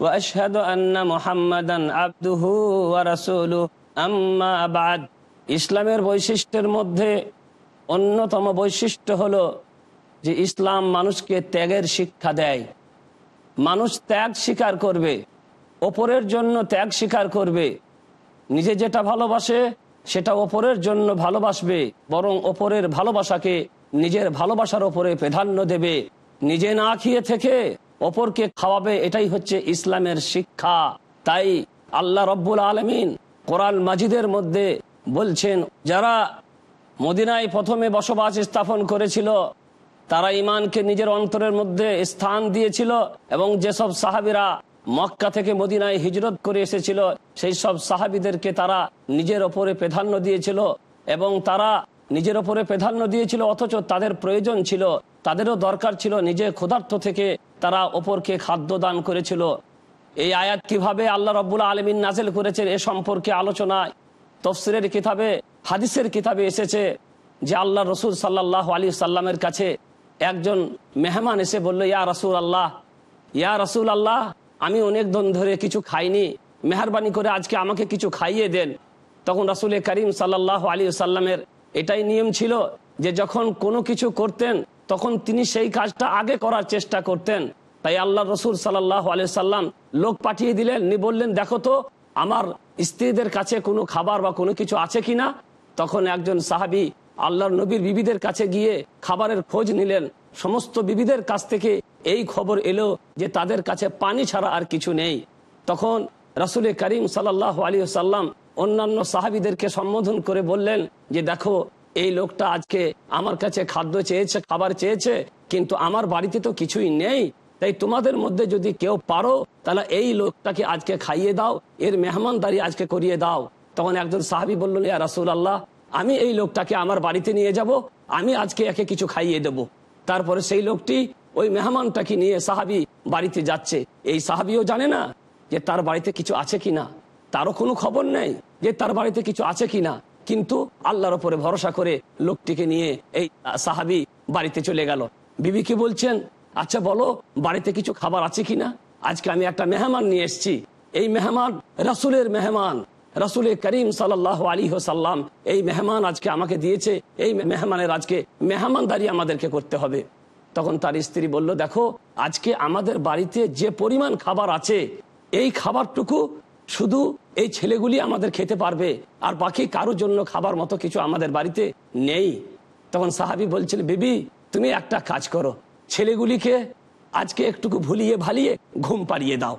وأشهد أن محمدا عبده ورسوله أما بعد ইসলামের বৈশিষ্ট্যের মধ্যে অন্যতম বৈশিষ্ট্য হলো যে ইসলাম মানুষকে ত্যাগের শিক্ষা দেয় মানুষ ত্যাগ স্বীকার করবে ওপরের জন্য ত্যাগ স্বীকার করবে নিজে যেটা ভালোবাসে সেটা ওপরের জন্য ভালোবাসবে বরং ওপরের ভালোবাসাকে নিজের ভালোবাসার ওপরে প্রাধান্য দেবে নিজে না খেয়ে থেকে অপরকে খাওয়াবে, এটাই হচ্ছে ইসলামের শিক্ষা। তাই আল্লাহ রব্বুল আলমিন কোরআন মাজিদের মধ্যে বলছেন, যারা মদিনায় প্রথমে বসবাস স্থাপন করেছিল, তারা ইমানকে নিজের অন্তরের মধ্যে স্থান দিয়েছিল এবং যেসব সাহাবিরা মক্কা থেকে মদিনায় হিজরত করে এসেছিল, সেই সব সাহাবিদেরকে তারা নিজের ওপরে প্রাধান্য দিয়েছিল এবং তারা নিজের ওপরে প্রাধান্য দিয়েছিল, অথচ তাদের প্রয়োজন ছিল তাদেরও দরকার ছিল নিজে ক্ষুধার্থ থেকে তারা ওপরকে খাদ্য দান করেছিল। এই আয়াত কীভাবে আল্লাহ রব্বুল আলমিন নাজেল করেছেন এ সম্পর্কে আলোচনায় তফসিরের কিতাবে, হাদিসের কিতাবে এসেছে যে আল্লাহ রসুল সাল্লাহ আলী সাল্লামের কাছে একজন মেহমান এসে বলল, ইয়া রসুল আল্লাহ ইয়া রসুল আল্লাহ আমি অনেক দিন ধরে কিছু খাইনি, মেহরবানি করে আজকে আমাকে কিছু খাইয়ে দেন। তখন রাসুল করিম সাল্লাহ আলী সাল্লামের এটাই নিয়ম ছিল যে যখন কোনো কিছু করতেন তখন তিনি সেই কাজটা আগে করার চেষ্টা করতেন। তাই আল্লাহ রসুল সাল্লাম লোক পাঠিয়ে দিলেন নি বললেন, দেখো তো, আমার স্ত্রীদের কাছে কোনো খাবার বা কোনো কিছু আছে কিনা? তখন একজন সাহাবি আল্লাহর নবীর বিবিদের কাছে গিয়ে খাবারের খোঁজ নিলেন। সমস্ত বিবিদের কাছ থেকে এই খবর এলো যে তাদের কাছে পানি ছাড়া আর কিছু নেই। তখন রাসুল করিম সাল্লাহ আলী সাল্লাম অন্যান্য সাহাবিদেরকে সম্বোধন করে বললেন যে, দেখো এই লোকটা আজকে আমার কাছে খাদ্য চেয়েছে, খাবার চেয়েছে, কিন্তু আমার বাড়িতে তো কিছুই নেই। তাই তোমাদের মধ্যে যদি কেউ পারো, তাহলে এই লোকটাকে আজকে খাইয়ে দাও, এর মেহমানদারি আজকে করিয়ে দাও। তখন একজন সাহাবি বললেন ইয়া রাসুল আল্লাহ আমি এই লোকটাকে আমার বাড়িতে নিয়ে যাব, আমি আজকে একে কিছু খাইয়ে দেব। তারপরে সেই লোকটি ওই মেহমানটাকে নিয়ে সাহাবি বাড়িতে যাচ্ছে। এই সাহাবিও জানে না যে তার বাড়িতে কিছু আছে কিনা। তারও কোনো খবর নেই যে তার বাড়িতে কিছু আছে কিনা। কিন্তু আল্লাহর ওপরে ভরসা করে লোকটিকে নিয়ে এই সাহাবি বাড়িতে চলে গেল। বিবিকে বলছেন? আচ্ছা বলো, বাড়িতে কিছু খাবার আছে কিনা? আজকে আমি একটা মেহমান নিয়ে এসছি। এই মেহমান রাসুলের মেহমান। রাসুলের করিম সাল্লাহ আলী সাল্লাম এই মেহমান আজকে আমাকে দিয়েছে। এই মেহমানের আজকে মেহমানদারি আমাদেরকে করতে হবে। তখন তার স্ত্রী বলল, দেখো, আজকে আমাদের বাড়িতে যে পরিমাণ খাবার আছে, এই খাবারটুকু শুধু এই ছেলেগুলি আমাদের খেতে পারবে, আর বাকি কারোর জন্য খাবার মতো কিছু আমাদের বাড়িতে নেই। তখন সাহাবি বলছিল, বিবি, তুমি একটা কাজ করো, ছেলেগুলিকে আজকে একটুকু ভুলিয়ে ভালিয়ে ঘুম পাড়িয়ে দাও।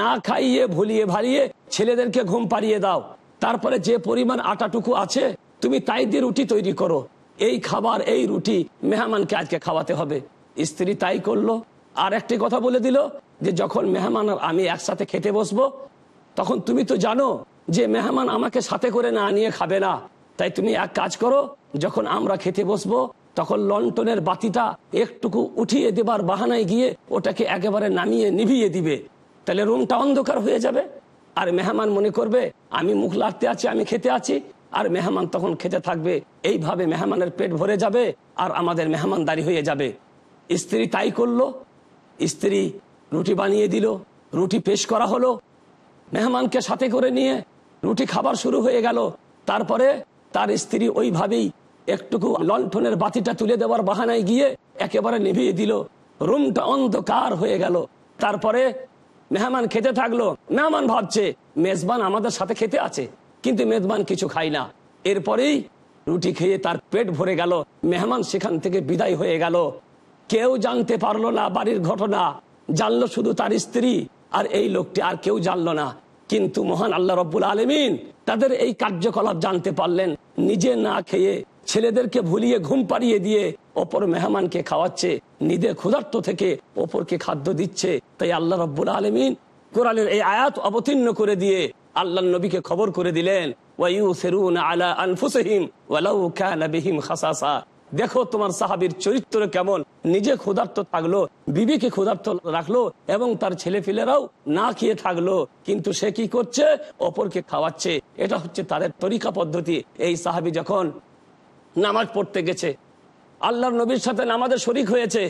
না খাইয়ে, ভুলিয়ে ভালিয়ে ছেলেদেরকে ঘুম পাড়িয়ে দাও। তারপরে যে পরিমাণ আটাটুকু আছে, তুমি তাই দিয়ে রুটি তৈরি করো। এই খাবার, এই রুটি মেহমানকে আজকে খাওয়াতে হবে। স্ত্রী তাই করল। আর একটি কথা বলে দিল যে, যখন মেহমান আমি একসাথে খেতে বসবো তখন তুমি তো জানো যে মেহমান আমাকে সাথে করে না নিয়ে খাবে না। তাই তুমি এক কাজ করো, যখন আমরা খেতে বসবো, তখন লন্টনের বাতিটা একটুকু উঠিয়ে দেবার বাহানায় গিয়ে ওটাকে একেবারে নামিয়ে নিভিয়ে দিবে। তাহলে রুমটা অন্ধকার হয়ে যাবে। আর মেহমান মনে করবে, আমি মুখ লাগতে আছি, আমি খেতে আছি। আর মেহমান তখন খেতে থাকবে। এইভাবে মেহমানের পেট ভরে যাবে আর আমাদের মেহমানদারি হয়ে যাবে। স্ত্রী তাই করল। স্ত্রী রুটি বানিয়ে দিল, রুটি পেশ করা হলো মেহমানকে সাথে করে নিয়ে রুটি খাবার শুরু হয়ে গেল। তারপরে তার স্ত্রী ওইভাবেই একটুকু লণ্ঠনের বাতিটা তুলে দেওয়ার বাহানায় গিয়ে একেবারে নিভিয়ে দিল। রুমটা অন্ধকার হয়ে গেল। তারপরে মেহমান খেতে থাকল। মেহমান ভাবছে, মেজবান আমাদের সাথে খেতে আছে। কিন্তু মেজবান কিছু খাই না। এরপরেই রুটি খেয়ে তার পেট ভরে গেল। মেহমান সেখান থেকে বিদায় হয়ে গেল। কেউ জানতে পারল না বাড়ির ঘটনা। জানলো শুধু তার স্ত্রী, আর এই লোকটি আর কেউ জানলো না। কিন্তু মহান আল্লাহ রব্বুল আলমিন তাদের এই কার্যকলাপ জানতে পারলেন। নিজে না খেয়ে ছেলেদেরকে ভুলিয়ে ঘুম পাড়িয়ে দিয়ে অপর মেহমানকে খাওয়াচ্ছে, নিজে ক্ষুধার্ত থেকে অপরকে খাদ্য দিচ্ছে। তাই আল্লাহ রব্বুল আলমিন কোরআনের এই আয়াত অবতীর্ণ করে দিয়ে আল্লাহ নবীকে খবর করে দিলেন দেখো তোমার সাহাবির চরিত্র কেমন নিজে ক্ষুধার্ত থাকল, বিবিকে ক্ষুধার্ত রাখল এবং তার ছেলে ফিলেরাও না খেয়ে থাকল, কিন্তু সে কি করছে? অপরকে খাওয়াচ্ছে। এটা হচ্ছে তাদের তরিকা পদ্ধতি। এই সাহাবি যখন নামাজ পড়তে গেছে, আল্লাহর নবীর সাথে নামাজের শরিক হয়েছে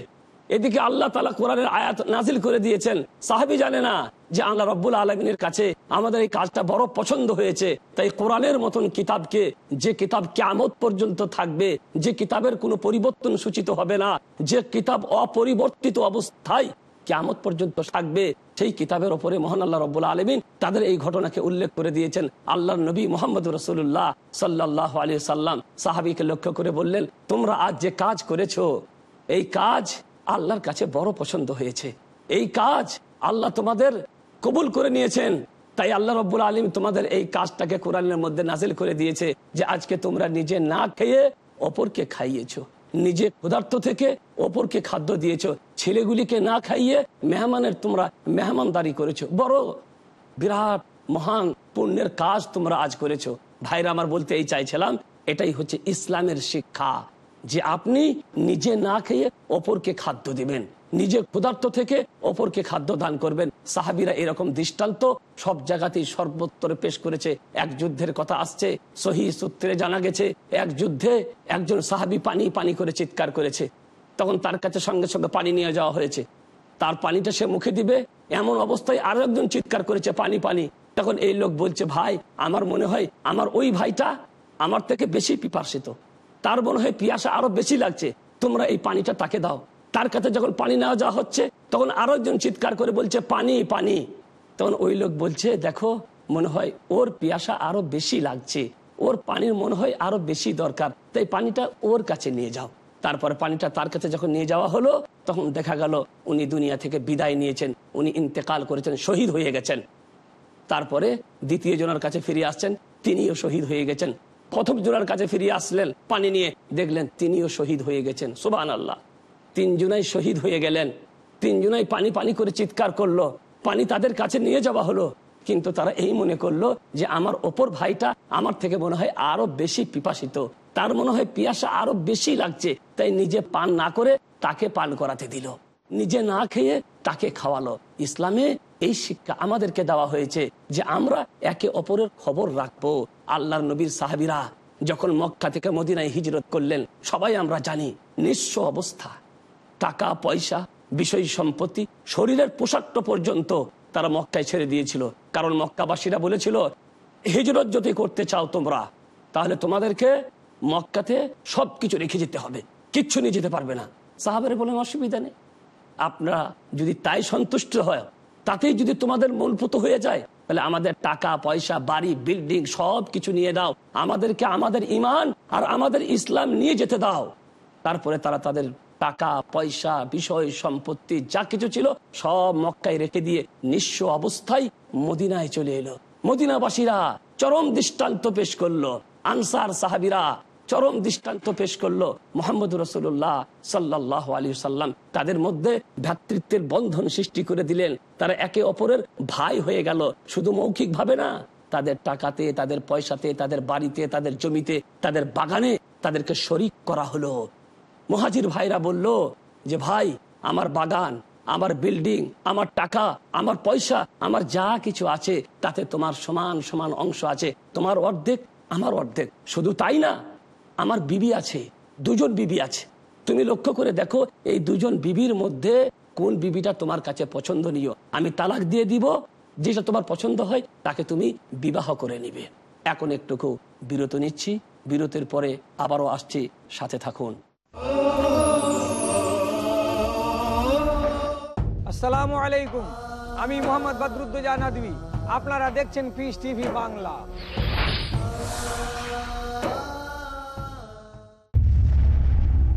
এদিকে আল্লাহ তালা কোরআনের আয়াত নাজিল করে দিয়েছেন। সাহাবি জানে না যে আল্লাহ রব্বুল আলমিনের কাছে আমাদের এই কাজটা বড় পছন্দ হয়েছে। তাই কোরআনের মতন কিতাবকে, যে কিতাব কেমত পর্যন্ত থাকবে, যে কিতাবের কোনো পরিবর্তন সূচিত হবে না, যে কিতাব অপরিবর্তিত অবস্থায় কেমত পর্যন্ত থাকবে, সেই কিতাবের ওপরে মহান আল্লাহ রব্বুল আলমিন তাদের এই ঘটনাকে উল্লেখ করে দিয়েছেন। আল্লাহ নবী মোহাম্মদ রসুল্লাহ সাল্লাহ আলী সাল্লাম সাহাবিকে লক্ষ্য করে বললেন, তোমরা আজ যে কাজ করেছ, এই কাজ আল্লাহর কাছে বড় পছন্দ হয়েছে। এই কাজ আল্লাহ তোমাদের কবুল করে নিয়েছেন। তাই আল্লাহ রব্বুল আলম তোমাদের এই কাজটাকে কোরআনের মধ্যে নাজিল করে দিয়েছে যে আজকে তোমরা নিজে না খেয়ে অপরকে খাইয়েছ। নিজে ক্ষুধার্ত থেকে অপরকে খাদ্য দিয়েছ। ছেলেগুলিকে না খাইয়ে মেহমানের তোমরা মেহমানদারি করেছ। বড় বিরাট, মহান পুণ্যের কাজ তোমরা আজ করেছ। ভাইরা আমার বলতে এই চাইছিলাম, এটাই হচ্ছে ইসলামের শিক্ষা। যে আপনি নিজে না খেয়ে অপরকে খাদ্য দিবেন। নিজে ক্ষুধার্ত থেকে অপরকে খাদ্য দান করবেন। সাহাবিরা এরকম দৃষ্টান্ত সব জায়গাতেই সর্বোত্তরে পেশ করেছে। এক যুদ্ধের কথা আসছে, সহি সূত্রে জানা গেছে, এক যুদ্ধে একজন সাহাবি পানি পানি করে চিৎকার করেছে। তখন তার কাছে সঙ্গে সঙ্গে পানি নিয়ে যাওয়া হয়েছে। তার পানিটা সে মুখে দিবে, এমন অবস্থায় আরও একজন চিৎকার করেছে, পানি পানি। তখন এই লোক বলছে, ভাই, আমার মনে হয় আমার ওই ভাইটা আমার থেকে বেশি পিপাসিত। তার মনে হয় পিয়াসা আরও বেশি লাগছে। তোমরা এই পানিটা তাকে দাও। তার কাছে যখন পানি নেওয়া যাওয়া হচ্ছে, তখন আরও একজন চিৎকার করে বলছে, পানি পানি। তখন ওই লোক বলছে, দেখো, মনে হয় ওর পিয়াসা আরও বেশি লাগছে। ওর পানির মনে হয় আরও বেশি দরকার। তাই পানিটা ওর কাছে নিয়ে যাও। তারপরে পানিটা তার কাছে যখন নিয়ে যাওয়া হলো, তখন দেখা গেল উনি দুনিয়া থেকে বিদায় নিয়েছেন। উনি ইন্তেকাল করেছেন, শহীদ হয়ে গেছেন। তারপরে দ্বিতীয় জনের কাছে ফিরে আসছেন, তিনিও শহীদ হয়ে গেছেন। প্রথম জোড়ার কাছে ফিরিয়ে আসলেন, পানি নিয়ে দেখলেন তিনিও শহীদ হয়ে গেছেন। সুবান আল্লাহ তিনজনাই শহীদ হয়ে গেলেন। তিনজনাই পানি পানি করে চিৎকার করল। পানি তাদের কাছে নিয়ে যাওয়া হলো। কিন্তু তারা এই মনে করল যে, আমার ওপর ভাইটা আমার থেকে মনে হয় আরও বেশি পিপাসিত। তার মনে হয় পিয়াসা আরও বেশি লাগছে। তাই নিজে পান না করে তাকে পান করাতে দিল। নিজে না খেয়ে তাকে খাওয়ালো। ইসলামে এই শিক্ষা আমাদেরকে দেওয়া হয়েছে যে আমরা একে অপরের খবর রাখব। আল্লাহর নবীর সাহাবিরা যখন মক্কা থেকে মদিনায় হিজরত করলেন, সবাই আমরা জানি নিঃস্ব অবস্থা। টাকা, পয়সা, বিষয় সম্পত্তি, শরীরের পোশাকটা পর্যন্ত তারা মক্কায় ছেড়ে দিয়েছিল। কারণ মক্কাবাসীরা বলেছিল, হিজরত যদি করতে চাও তোমরা, তাহলে তোমাদেরকে মক্কাতে সবকিছু রেখে যেতে হবে। কিচ্ছু নিয়ে যেতে পারবে না। সাহাবের বলেন অসুবিধা নেই। আপনারা যদি তাই সন্তুষ্ট হয় তাতেই যদি তোমাদের মূলভূত হয়ে যায়, তাহলে আমাদের টাকা, পয়সা, বাড়ি বিল্ডিং সব কিছু নিয়ে দাও। আমাদেরকে আমাদের ইমান আর আমাদের ইসলাম নিয়ে যেতে দাও। তারপরে তারা তাদের টাকা, পয়সা, বিষয়, সম্পত্তি, যা কিছু ছিল, সব মক্কায় রেখে দিয়ে নিঃস্ব অবস্থায় মদিনায় চলে এলো। মদিনাবাসীরা চরম দৃষ্টান্ত পেশ করল। আনসার সাহাবিরা চরম দৃষ্টান্ত পেশ করল মোহাম্মদ রসুল্লাহ সাল্লাহ আলী সাল্লাম তাদের মধ্যে ভ্রাতৃত্বের বন্ধন সৃষ্টি করে দিলেন। তারা একে অপরের ভাই হয়ে গেল। শুধু মৌখিক ভাবে না, তাদের টাকাতে, তাদের পয়সাতে, তাদের বাড়িতে, তাদের জমিতে, তাদের বাগানে তাদেরকে শরিক করা হলো। মহাজির ভাইরা বলল, যে ভাই, আমার বাগান, আমার বিল্ডিং, আমার টাকা, আমার পয়সা, আমার যা কিছু আছে, তাতে তোমার সমান সমান অংশ আছে। তোমার অর্ধেক, আমার অর্ধেক। শুধু তাই না আমার বিবি আছে, দুজন বিবি আছে। তুমি লক্ষ্য করে দেখো, এই দুজন বিবির মধ্যে কোন বিবিটা তোমার কাছে পছন্দনীয়। আমি তালাক দিয়ে দিব, যেটা তোমার পছন্দ হয়, তাকে তুমি বিবাহ করে নিবে। এখন একটুকু বিরত নিচ্ছি, বিরতির পরে আবারও আসছি, সাথে থাকুন। আসসালামু আলাইকুম, আমি মোহাম্মদ বদরুদ্দোজা নদী আপনারা দেখছেন peace TV Bangla.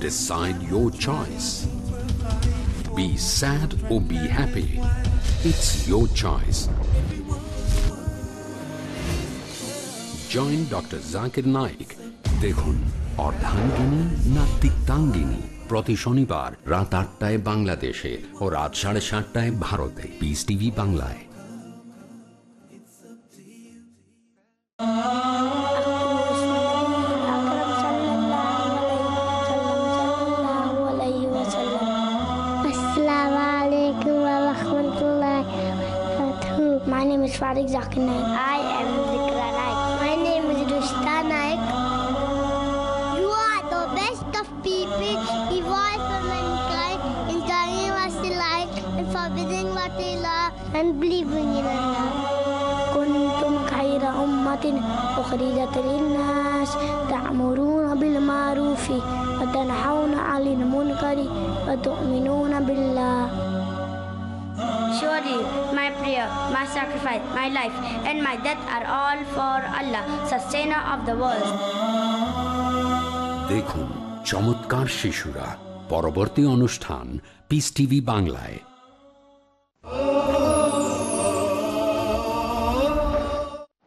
Decide your choice. Be sad or be happy. It's your choice. Join doctor Zakir Naik দেখুন অর্ধাঙ্গিনী না তিক্তাঙ্গিনী প্রতি শনিবার রাত আটটায় বাংলাদেশে ও রাত সাড়ে সাতটায় ভারতে পিস টিভি বাংলায় My name is Farid Zakir Naik. I am Zikra Naik. My name is Rushta Naik. You are the best of people, evolved for mankind, in telling us to like and forbidding what they love and believing in Allah. كنتم خير أمة أخرجت للناس تأمرون بالمعروف وتنحون عن المنكر وتؤمنون بالله Surely my prayer, my sacrifice, my life, and my death are all for Allah, sustainer of the world. দেখুন চমৎকার শিশুরা পরবর্তী অনুষ্ঠান piece TV বাংলায়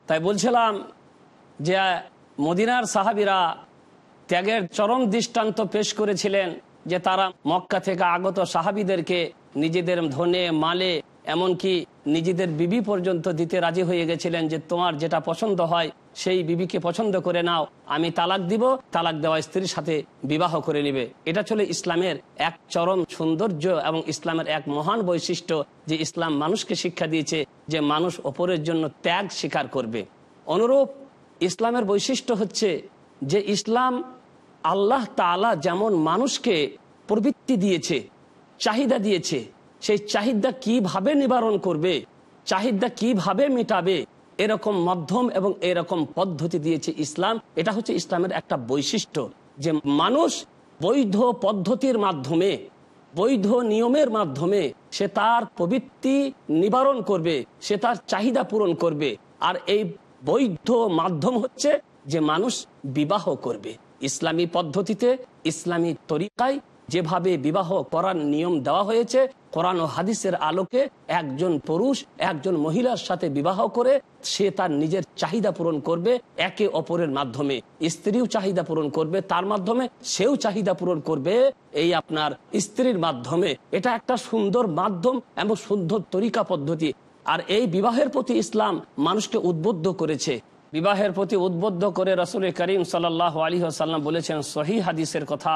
তাই বলছিলাম যে মদিনার সাহাবিরা ত্যাগের চরম দৃষ্টান্ত পেশ করেছিলেন যে তারা মক্কা থেকে আগত সাহাবিদেরকে নিজেদের ধনে মালে এমনকি নিজেদের বিবি পর্যন্ত দিতে রাজি হয়ে গেছিলেন যে তোমার যেটা পছন্দ হয়, সেই বিবিকে পছন্দ করে নাও। আমি তালাক দিব, তালাক দেওয়া স্ত্রীর সাথে বিবাহ করে নিবে। এটা ছিল ইসলামের এক চরম সৌন্দর্য এবং ইসলামের এক মহান বৈশিষ্ট্য যে ইসলাম মানুষকে শিক্ষা দিয়েছে যে মানুষ অপরের জন্য ত্যাগ স্বীকার করবে। অনুরূপ ইসলামের বৈশিষ্ট্য হচ্ছে যে ইসলাম আল্লাহ তালা যেমন মানুষকে প্রবৃত্তি দিয়েছে, চাহিদা দিয়েছে সেই চাহিদা কীভাবে নিবারণ করবে, চাহিদা কীভাবে মেটাবে, এরকম মাধ্যম এবং এরকম পদ্ধতি দিয়েছে ইসলাম। এটা হচ্ছে ইসলামের একটা বৈশিষ্ট্য যে মানুষ বৈধ পদ্ধতির মাধ্যমে, বৈধ নিয়মের মাধ্যমে সে তার প্রবৃত্তি নিবারণ করবে, সে তার চাহিদা পূরণ করবে। আর এই বৈধ মাধ্যম হচ্ছে যে মানুষ বিবাহ করবে। ইসলামী পদ্ধতিতে, ইসলামী তরিকায় যেভাবে বিবাহ করার নিয়ম দেওয়া হয়েছে, কোরআন ও হাদিসের আলোকে একজন পুরুষ, একজন মহিলার সাথে বিবাহ করে সে তার নিজের চাহিদা পূরণ করবে একে অপরের মাধ্যমে। স্ত্রীও চাহিদা পূরণ করবে তার মাধ্যমে, সেও চাহিদা পূরণ করবে এই আপনার স্ত্রীর মাধ্যমে। এটা একটা সুন্দর মাধ্যম এবং সুন্দর তরিকা পদ্ধতি। আর এই বিবাহের প্রতি ইসলাম মানুষকে উদ্বুদ্ধ করেছে। বিবাহের প্রতি উদ্বুদ্ধ করে রসুল করিম সাল্লাহ আলী সাল্লাম বলেছেন সহি হাদিসের কথা।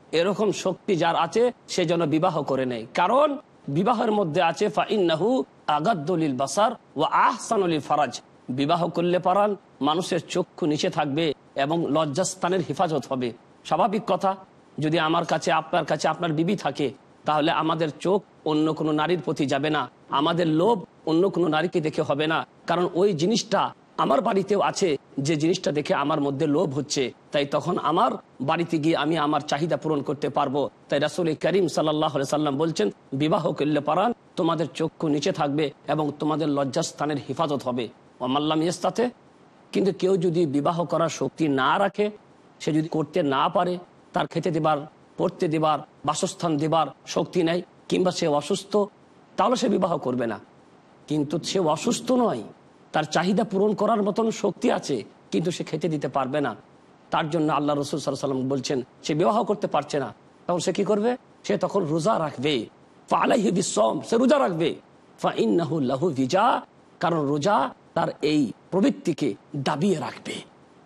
এরকম শক্তি যার আছে, সে যেন বিবাহ করে নেয়। কারণ বিবাহের মধ্যে আছে, ফাইন্নাহু আগাদ্দলিল বাসার ও আহসানুলিল ফারাজ। বিবাহ করলে পারান, মানুষের চক্ষু নিচে থাকবে এবং লজ্জাস্থানের হেফাজত হবে। স্বাভাবিক কথা, যদি আমার কাছে, আপনার কাছে আপনার বিবি থাকে, তাহলে আমাদের চোখ অন্য কোনো নারীর প্রতি যাবে না। আমাদের লোভ অন্য কোনো নারীকে দেখে হবে না। কারণ ওই জিনিসটা আমার বাড়িতেও আছে, যে জিনিসটা দেখে আমার মধ্যে লোভ হচ্ছে, তাই তখন আমার বাড়িতে গিয়ে আমি আমার চাহিদা পূরণ করতে পারব। তাই রাসুল করিম সাল্লাহ সাল্লাম বলছেন, বিবাহ করলে পারান, তোমাদের চক্ষু নিচে থাকবে এবং তোমাদের লজ্জাস্থানের হেফাজত হবে। মাল্লাম ইস্তাতে কিন্তু কেউ যদি বিবাহ করার শক্তি না রাখে, সে যদি করতে না পারে, তার খেতে দেবার, পড়তে দেবার, বাসস্থান দেবার শক্তি নেই, কিংবা সে অসুস্থ, তাহলে সে বিবাহ করবে না। কিন্তু সে অসুস্থ নয়। তার চাহিদা পূরণ করার মতন শক্তি আছে, কিন্তু সে খেতে দিতে পারবে না। তার জন্য আল্লাহ রসুল সাল্লাম বলছেন, সে বিবাহ করতে পারছে না। তখন সে কি করবে? সে তখন রোজা রাখবে। সে রোজা রাখবে। লাহু ভিজা কারণ রোজা তার এই প্রবৃত্তিকে দাবিয়ে রাখবে।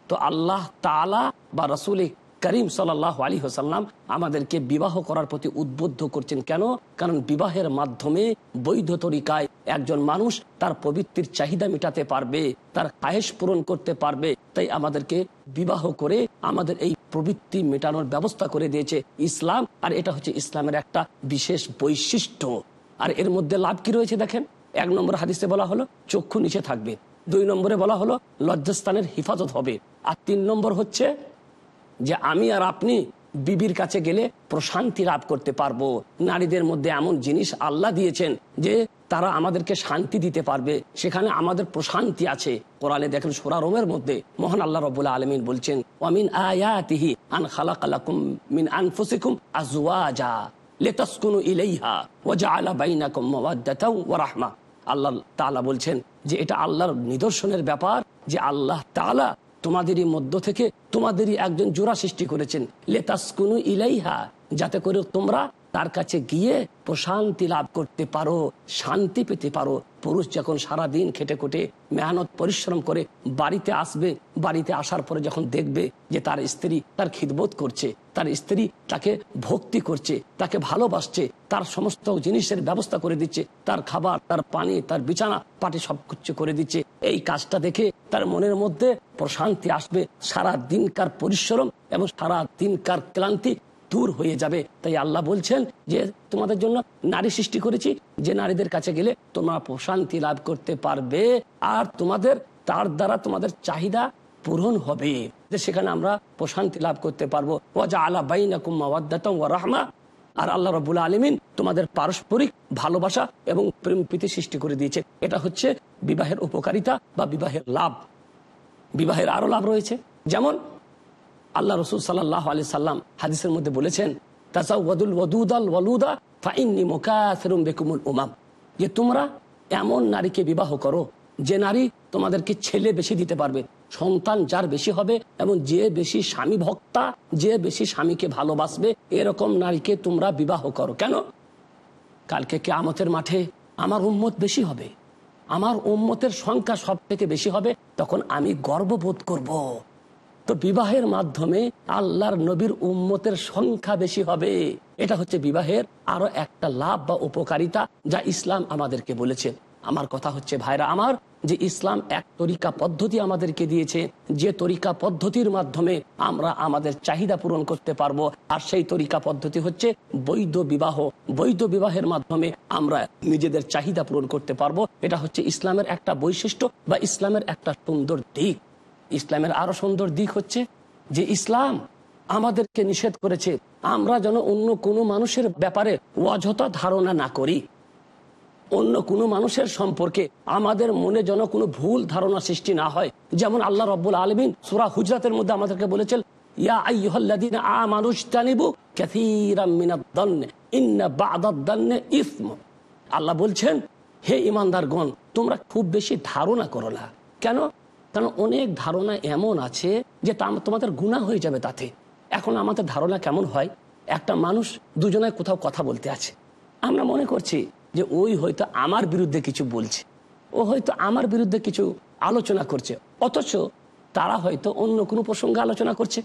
তো আল্লাহ তালা বা রসুল করিম সাল্লাহ আলী হোসাল্লাম আমাদেরকে বিবাহ করার প্রতি উদ্বুদ্ধ করছেন। কেন? কারণ বিবাহের মাধ্যমে বৈধ তরিকায় একজন মানুষ তার প্রবৃত্তির চাহিদা মেটাতে পারবে, তার আয়েস পূরণ করতে পারবে। তাই আমাদেরকে বিবাহ করে আমাদের এই প্রবৃত্তি মেটানোর ব্যবস্থা করে দিয়েছে ইসলাম। আর এটা হচ্ছে ইসলামের একটা বিশেষ বৈশিষ্ট্য। আর এর মধ্যে লাভ কি রয়েছে দেখেন? এক নম্বর হাদিসে বলা হলো, চক্ষু নিচে থাকবে। দুই নম্বরে বলা হলো, লজ্জাস্থানের হিফাজত হবে। আর তিন নম্বর হচ্ছে যে আমি আর আপনি বিবির কাছে গেলে প্রশান্তি লাভ করতে পারব। নারীদের মধ্যে এমন জিনিস আল্লাহ দিয়েছেন যে তারা আমাদেরকে শান্তি দিতে পারবে। সেখানে আমাদের প্রশান্তি আছে। কোরআনে দেখেন সোরা রোমের মধ্যে মহান আল্লাহ রবুল্লা আলমিন বলছেন অমিন আয়াতিহি আন খালাক আলাকুম মিন আনফুসিকুম আজওয়াজা লেতাসকুনু ইলাইহা ওয়াজআলা বাইনাকুম মাওয়াদ্দাতাও ওয়া রাহমা আল্লাহ তাআলা বলছেন যে এটা আল্লাহর নিদর্শনের ব্যাপার যে আল্লাহ তাআলা তোমাদেরই মধ্য থেকে তোমাদেরই একজন জোড়া সৃষ্টি করেছেন। লেতাস লেতাসকুনু ইলাইহা যাতে করে তোমরা তার কাছে গিয়ে প্রশান্তি লাভ করতে পারো, শান্তি পেতে পারো। পুরুষ যখন সারা দিন খেটে খুটে মেহনত, পরিশ্রম করে বাড়িতে আসবে, বাড়িতে আসার পরে যখন দেখবে যে তার স্ত্রী তার খিদবোধ করছে, তার স্ত্রী তাকে ভক্তি করছে, তাকে ভালোবাসছে, তার সমস্ত জিনিসের ব্যবস্থা করে দিচ্ছে, তার খাবার, তার পানি, তার বিছানা, পাটি সব কিছু করে দিচ্ছে। এই কাজটা দেখে তার মনের মধ্যে প্রশান্তি আসবে। সারা দিনকার পরিশ্রম এবং সারা দিনকার ক্লান্তি দূর হয়ে যাবে। তাই আল্লাহ বলছেন যে, তোমাদের জন্য নারী সৃষ্টি করেছি। যে নারীদের কাছে গেলে তোমরা প্রশান্তি লাভ করতে পারবে আর তোমাদের, তার দ্বারা তোমাদের চাহিদা পূরণ হবে। যে সেখানে আমরা প্রশান্তি লাভ করতে পারব। ওয়াজা আলা বাইনা রাহমা। আর আল্লাহ রবুল্লা আলমিন তোমাদের পারস্পরিক ভালোবাসা এবং প্রেম প্রীতি সৃষ্টি করে দিয়েছে। এটা হচ্ছে বিবাহের উপকারিতা বা বিবাহের লাভ। বিবাহের আরও লাভ রয়েছে। যেমন আল্লাহ রসুল সাল্লাহ আলি সাল্লাম হাদিসের মধ্যে বলেছেন তাসাউদুল ওয়াদুদাল ওয়ালুদা ফাইন্নি মোকাসেরুম বেকুমুল উমাম। যে তোমরা এমন নারীকে বিবাহ করো, যে নারী তোমাদেরকে ছেলে বেশি দিতে পারবে, সন্তান যার বেশি হবে এবং যে বেশি স্বামী ভক্তা, যে বেশি স্বামীকে ভালোবাসবে, এরকম নারীকে তোমরা বিবাহ করো। কেন? কালকে কে আমতের মাঠে আমার উম্মত বেশি হবে, আমার উম্মতের সংখ্যা সব থেকে বেশি হবে, তখন আমি গর্ববোধ করব। তো বিবাহের মাধ্যমে আল্লাহর নবীর উম্মতের সংখ্যা বেশি হবে। এটা হচ্ছে বিবাহের আরও একটা লাভ বা উপকারিতা যা ইসলাম আমাদেরকে বলেছে। আমার কথা হচ্ছে, ভাইরা আমার, যে ইসলাম এক তরিকা পদ্ধতি আমাদেরকে দিয়েছে, যে তরিকা পদ্ধতির মাধ্যমে আমরা আমাদের চাহিদা পূরণ করতে পারব, আর সেই তরিকা পদ্ধতি হচ্ছে বৈধ বিবাহ। বৈধ বিবাহের মাধ্যমে আমরা নিজেদের চাহিদা পূরণ করতে পারব। এটা হচ্ছে ইসলামের একটা বৈশিষ্ট্য বা ইসলামের একটা সুন্দর দিক। ইসলামের আরও সুন্দর দিক হচ্ছে যে ইসলাম আমাদেরকে নিষেধ করেছে, আমরা যেন অন্য কোনো মানুষের ব্যাপারে অযথা ধারণা না করি। অন্য কোনো মানুষের সম্পর্কে আমাদের মনে যেন কোনো ভুল ধারণা সৃষ্টি না হয়। যেমন আল্লাহ রব্বুল আলমিন সুরা হুজরাতের মধ্যে আমাদেরকে বলেছেন আল্লাহ বলছেন, হে ইমানদারগণ তোমরা খুব বেশি ধারণা করো না। কেন? কারণ অনেক ধারণা এমন আছে যে তোমাদের গুণা হয়ে যাবে তাতে। এখন আমাদের ধারণা কেমন হয়? একটা মানুষ দুজনে কোথাও কথা বলতে আছে। আমরা মনে করছি যে ওই হয়তো আমার বিরুদ্ধে কিছু বলছে। ও হয়তো আমার বিরুদ্ধে কিছু আলোচনা করছে। অথচ তারা হয়তো অন্য কোনো প্রসঙ্গে আলোচনা করছে।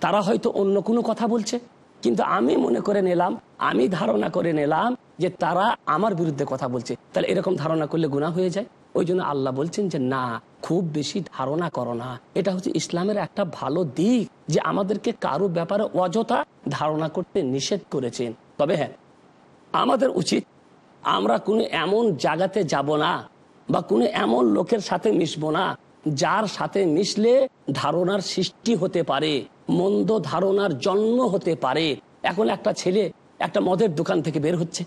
তারা হয়তো অন্য কোনো কথা বলছে। কিন্তু আমি মনে করে নিলাম, আমি ধারণা করে নিলাম যে তারা আমার বিরুদ্ধে কথা বলছে। তাহলে এরকম ধারণা করলে গুণা হয়ে যায়? ওই জন্য আল্লাহ বলছেন যে, না, খুব বেশি ধারণা করো না। এটা হচ্ছে ইসলামের একটা ভালো দিক যে আমাদেরকে কারও ব্যাপারে অযথা ধারণা করতে নিষেধ করেছেন। তবে হ্যাঁ আমাদের উচিত আমরা কোনো এমন জায়গাতে যাব না বা কোনো এমন লোকের সাথে মিশবো না যার সাথে মিশলে ধারণার সৃষ্টি হতে পারে, মন্দ ধারণার জন্ম হতে পারে। এখন একটা ছেলে একটা মদের দোকান থেকে বের হচ্ছে।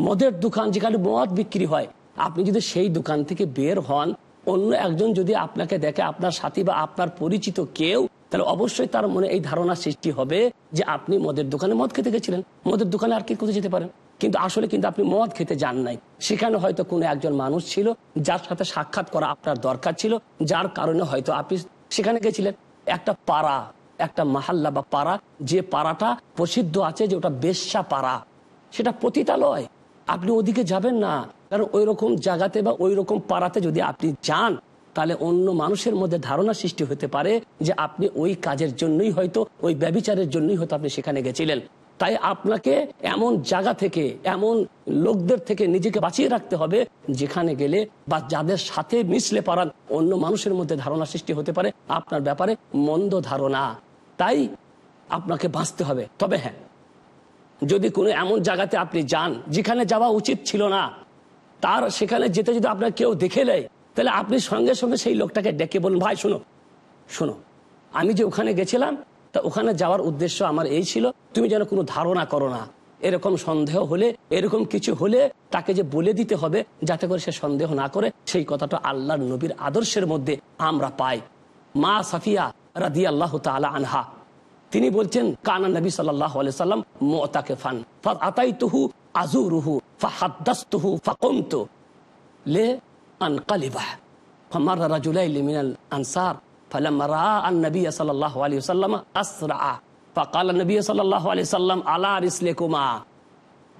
মদের দোকান যেখানে মদ বিক্রি হয় আপনি যদি সেই দোকান থেকে বের হন, অন্য একজন যদি আপনাকে দেখে আপনার সাথী বা আপনার পরিচিত কেউ, তাহলে অবশ্যই তার মনে এই ধারণা সৃষ্টি হবে যে আপনি মদের দোকানে মদ খেতে গেছিলেন। মদের দোকানে আর কি কোথায় যেতে পারেন কিন্তু আসলে কিন্তু আপনি মদ খেতে যান নাই। সেখানে হয়তো কোনো একজন মানুষ ছিল, যার সাথে সাক্ষাৎ করা আপনার দরকার ছিল, যার কারণে হয়তো আপনি সেখানে গেছিলেন। একটা পাড়া, একটা মাহাল্লা বা পাড়া, যে পাড়াটা প্রসিদ্ধ আছে যে ওটা বেশ্যা পাড়া। সেটা পতিতালয়। আপনি ওদিকে যাবেন না। কারণ ওই রকম জায়গাতে বা ওই রকম পাড়াতে যদি আপনি যান, তাহলে অন্য মানুষের মধ্যে ধারণা সৃষ্টি হতে পারে যে আপনি ওই কাজের জন্যই হয়তো, ওই ব্যবিচারের জন্যই হয়তো আপনি সেখানে গেছিলেন। তাই আপনাকে এমন জায়গা থেকে, এমন লোকদের থেকে নিজেকে বাঁচিয়ে রাখতে হবে, যেখানে গেলে বা যাদের সাথে মিশলে পারান অন্য মানুষের মধ্যে ধারণা সৃষ্টি হতে পারে। আপনার ব্যাপারে মন্দ ধারণা। তাই আপনাকে বাঁচতে হবে। তবে হ্যাঁ যদি কোনো এমন জায়গাতে আপনি যান, যেখানে যাওয়া উচিত ছিল না, তার সেখানে যেতে যদি আপনার কেউ দেখে নেয়, তাহলে আপনি সঙ্গে সঙ্গে সেই লোকটাকে ডেকে বলুন, ভাই, শোনো শোনো, আমি যে ওখানে গেছিলাম, তা ওখানে যাওয়ার উদ্দেশ্য আমার এই ছিল, তুমি যেন কোনো ধারণা করো না। এরকম সন্দেহ হলে, এরকম কিছু হলে তাকে যে বলে দিতে হবে, যাতে করে সে সন্দেহ না করে, সেই কথাটা আল্লাহর নবীর আদর্শের মধ্যে আমরা পাই। মা সাফিয়া রাদি আল্লাহ তালা আনহা। তিনি বলছেন কানা নবী সাল্লাহ সাল্লাম মোতাকে ফান আতাই তুহু আজু রুহু ফাহাদ্দাস্তুহু ফাকুমতু লে আনকালিবাহ فمر رجلين من الأنصار فلما رأى النبي صلى الله عليه وسلم أسرع فقال النبي صلى الله عليه وسلم على رسلكما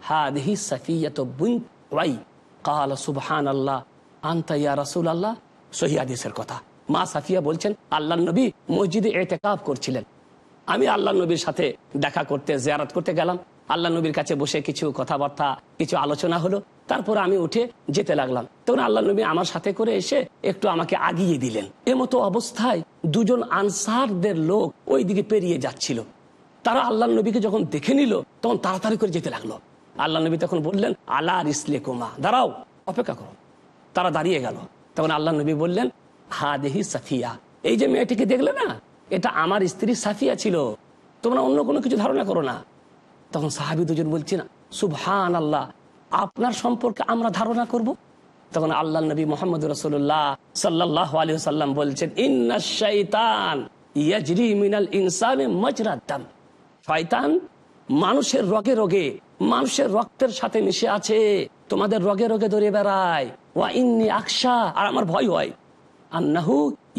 هذه صفية بنت وعي قال سبحان الله أنت يا رسول الله সহি হাদিসের কথা মা সাফিয়া বলছেন আল্লাহ নবী মসজিদে এতেকাব করছিলেন আমি আল্লাহ নবীর সাথে দেখা করতে, জিয়ারত করতে গেলাম। আল্লাহ নবীর কাছে বসে কিছু কথাবার্তা, কিছু আলোচনা হলো। তারপর আমি উঠে যেতে লাগলাম। তখন আল্লাহ নবী আমার সাথে করে এসে একটু আমাকে আগিয়ে দিলেন। এমতো অবস্থায় দুজন আনসারদের লোক ওই দিকে পেরিয়ে যাচ্ছিল। তারা আল্লাহ নবীকে যখন দেখে নিল, তখন তাড়াতাড়ি করে যেতে লাগল। আল্লাহ নবী তখন বললেন আল্লাহ রিসলে কোমা দাঁড়াও, অপেক্ষা করো। তারা দাঁড়িয়ে গেল। তখন আল্লাহ নবী বললেন হা দেহি সাফিয়া। এই যে মেয়েটিকে দেখলে না এটা আমার স্ত্রী সাফিয়া ছিল। তোমরা অন্য কোনো কিছু ধারণা করো না। তখন সাহাবি দুজন বলছি না সুবহান আল্লাহ আপনার সম্পর্কে আমরা ধারণা করব। তখন আল্লাহ নবী মোহাম্মদ রসুল্লাহ সাল্লাহ আলী সাল্লাম বলছেন, ইন্না শৈতান ইয়াজরি মিনাল ইনসানে মজরাদ্দাম। মানুষের রগে রগে, মানুষের রক্তের সাথে মিশে আছে। তোমাদের রগে রগে ধরে বেড়ায়। ওয়া ইন্নি আকশা আর আমার ভয় হয়। আন্নাহু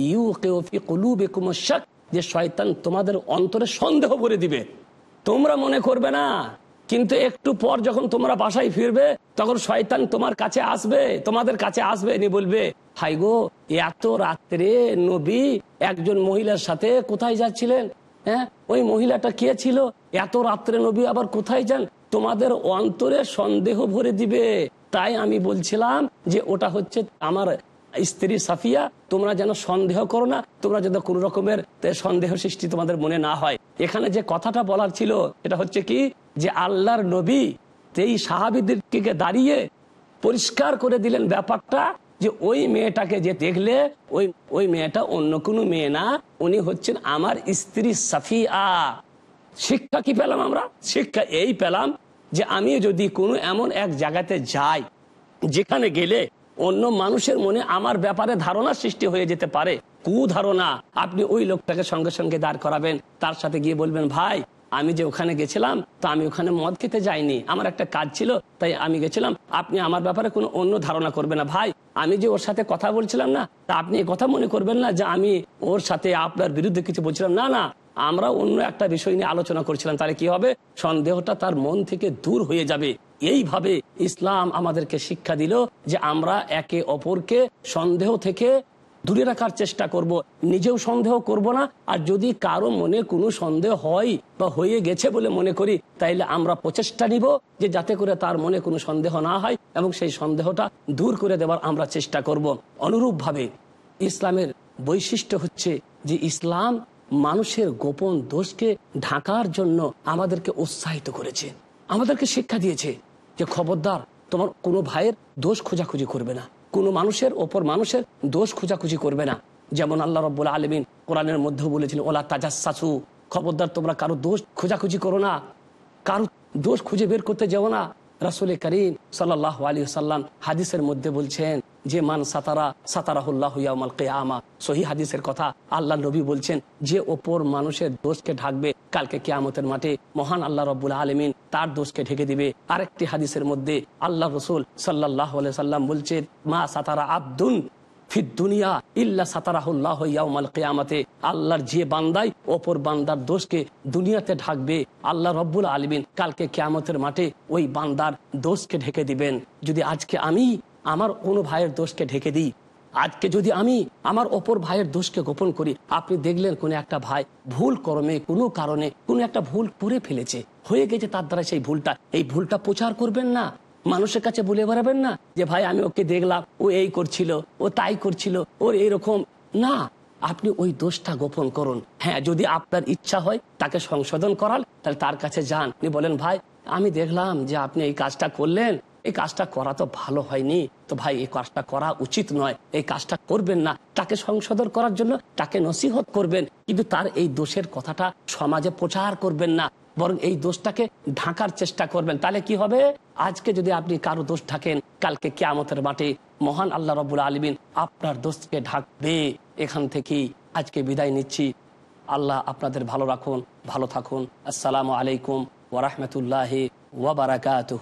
ইউ কেউ ফি কুলুবে কুমশাক যে শয়তান তোমাদের অন্তরে সন্দেহ করে দিবে। তোমরা মনে করবে না, কিন্তু একটু পর যখন তোমরা বাসায় ফিরবে, তখন শয়তান তোমার কাছে আসবে, তোমাদের কাছে আসবে নি বলবে হাই গো, এত রাত্রে নবী একজন মহিলার সাথে কোথায় যাচ্ছিলেন? হ্যাঁ ওই মহিলাটা কে ছিল? এত রাত্রে নবী আবার কোথায় যান? তোমাদের অন্তরে সন্দেহ ভরে দিবে। তাই আমি বলছিলাম যে ওটা হচ্ছে আমার স্ত্রী সাফিয়া, তোমরা যেন সন্দেহ করো না, তোমরা যেন কোন রকমের সন্দেহ সৃষ্টি তোমাদের মনে না হয়। এখানে যে কথাটা বলার ছিল, এটা হচ্ছে কি? যে আল্লাহর নবী এই সাহাবিদেরকে দাঁড়িয়ে পরিষ্কার করে দিলেন ব্যাপারটা, যে ওই মেয়েটাকে যে দেখলে, ওই ওই মেয়েটা অন্য কোনো মেয়ে না, উনি হচ্ছেন আমার স্ত্রী সাফিয়া। শিক্ষা কি পেলাম আমরা? শিক্ষা এই পেলাম যে আমি যদি কোনো এমন এক জায়গাতে যাই, যেখানে গেলে অন্য মানুষের মনে আমার ব্যাপারে ধারণা সৃষ্টি হয়ে যেতে পারে। কুধারণা। আপনি ওই লোকটাকে সঙ্গে সঙ্গে দাঁড় করাবেন, তার সাথে গিয়ে বলবেন, ভাই, আমি যে ওখানে গেছিলাম, তো আমি ওখানে মদ খেতে যাইনি। আমার একটা কাজ ছিল, তাই আমি গেছিলাম। আপনি আমার ব্যাপারে কোনো অন্য ধারণা করবেন না। ভাই, আমি যে ওর সাথে কথা বলছিলাম না, তা আপনি কথা মনে করবেন না যে আমি ওর সাথে আপনার বিরুদ্ধে কিছু বলছিলাম। না না আমরা অন্য একটা বিষয় নিয়ে আলোচনা করছিলাম। তাহলে কি হবে? সন্দেহটা তার মন থেকে দূর হয়ে যাবে। এইভাবে ইসলাম আমাদেরকে শিক্ষা দিল যে আমরা একে অপরকে সন্দেহ থেকে দূরে রাখার চেষ্টা করব। নিজেও সন্দেহ করব না, আর যদি কারও মনে কোনো সন্দেহ হয় বা হয়ে গেছে বলে মনে করি, তাইলে আমরা প্রচেষ্টা নিব যে যাতে করে তার মনে কোনো সন্দেহ না হয় এবং সেই সন্দেহটা দূর করে দেওয়ার আমরা চেষ্টা করব। অনুরূপভাবে ইসলামের বৈশিষ্ট্য হচ্ছে যে ইসলাম মানুষের গোপন দোষকে ঢাকার জন্য আমাদেরকে উৎসাহিত করেছে, আমাদেরকে শিক্ষা দিয়েছে। যে খবরদার, তোমার কোনো ভাইয়ের দোষ খোঁজাখুঁজি করবে না। কোনো মানুষের ওপর মানুষের দোষ খোঁজাখুঁজি করবে না। যেমন আল্লাহ রব্বুল আলমিন কোরআনের মধ্যেও বলেছিল ওলা তাজাসু খবরদার, তোমরা কারও দোষ খোঁজাখুঁজি করো না। কারও দোষ খুঁজে বের করতে যাও না। রাসুল করিম সাল্লাহ আলী সাল্লাম হাদিসের মধ্যে বলছেন যে মান সাতারা, সাতারাহুল্লাহ ইয়ামাল কেয়ামা। সহি হাদিসের কথা আল্লাহ নবী বলছেন, যে ওপর মানুষের দোষকে ঢাকবে, কালকে কেয়ামতের মাঠে মহান আল্লাহ রব্বুল আলমিন তার দোষকে ঢেকে দিবে। আরেকটি হাদিসের মধ্যে আল্লাহ রসুল সাল্লাহ সাল্লাম বলছেন, মা সাতারা আব্দুন ফির দুনিয়া ইল্লা সাতারাহুল্লাহ ইয়াউমাল কিয়ামাতে। আল্লাহর যে বান্দাই অপর বান্দার দোষকে দুনিয়াতে ঢাকবে, আল্লাহ রব্বুল আলমিন কালকে কেয়ামতের মাঠে ওই বান্দার দোষকে ঢেকে দিবেন। যদি আজকে আমি আমার কোনো ভাইয়ের দোষকে ঢেকে দিই। আজকে যদি আমি আমার অপর ভাইয়ের দোষকে গোপন করি, আপনি দেখলেন কোনো একটা ভাই ভুল কর্মে কোনো কারণে কোনো একটা ভুল করে ফেলেছে। হয়ে গেছে তার দ্বারা সেই ভুলটা। এই ভুলটা প্রচার করবেন না। মানুষের কাছে বলে বেড়াবেন না যে, ভাই, আমি ওকে দেখলাম, ও এই করছিল, ও তাই করছিল ওর এইরকম না, আপনি ওই দোষটা গোপন করুন। হ্যাঁ যদি আপনার ইচ্ছা হয় তাকে সংশোধন করাল তাহলে তার কাছে যান। আপনি বলেন, ভাই, আমি দেখলাম যে আপনি এই কাজটা করলেন এই কাজটা করা তো ভালো হয়নি। তো ভাই, এই কাজটা করা উচিত নয়। এই কাজটা করবেন না। তাকে সংশোধন করার জন্য তাকে নসিহত করবেন। কিন্তু তার এই দোষের কথাটা সমাজে প্রচার করবেন না। বরং এই দোষটাকে ঢাকার চেষ্টা করবেন। তাহলে কি হবে? আজকে যদি আপনি কারও দোষ ঢাকেন, কালকে কেয়ামতের মাঠে মহান আল্লাহ রবুল আলমিন আপনার দোষকে ঢাকবে। এখান থেকেই আজকে বিদায় নিচ্ছি। আল্লাহ আপনাদের ভালো রাখুন, ভালো থাকুন। আসসালামু আলাইকুম ওরহমতুল্লাহ ওয়াবারাকাতুহ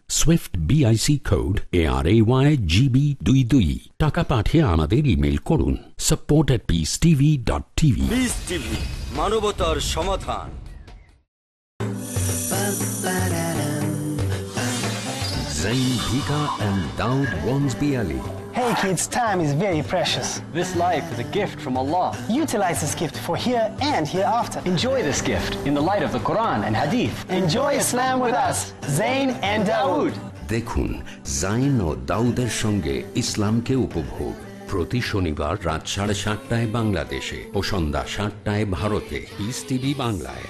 SWIFT BIC code A R A Y GB দুই দুই টাকা পাঠিয়ে আমাদের ইমেল করুন support at peace TV dot TV মানবতার সমাধান। Zain Hika and Daud Wansby Ali. Hey kids, time is very precious. This life is a gift from Allah. Utilize this gift for here and hereafter. Enjoy this gift in the light of the Quran and Hadith. Enjoy Islam with us, Zain and Dawood. দেখুন জাইন ও দাউদের সঙ্গে ইসলামকে উপভোগ প্রতি শনিবার রাত সাড়ে সাতটায় বাংলাদেশে ও সন্ধ্যা সাতটায় ভারতে টিভি বাংলায়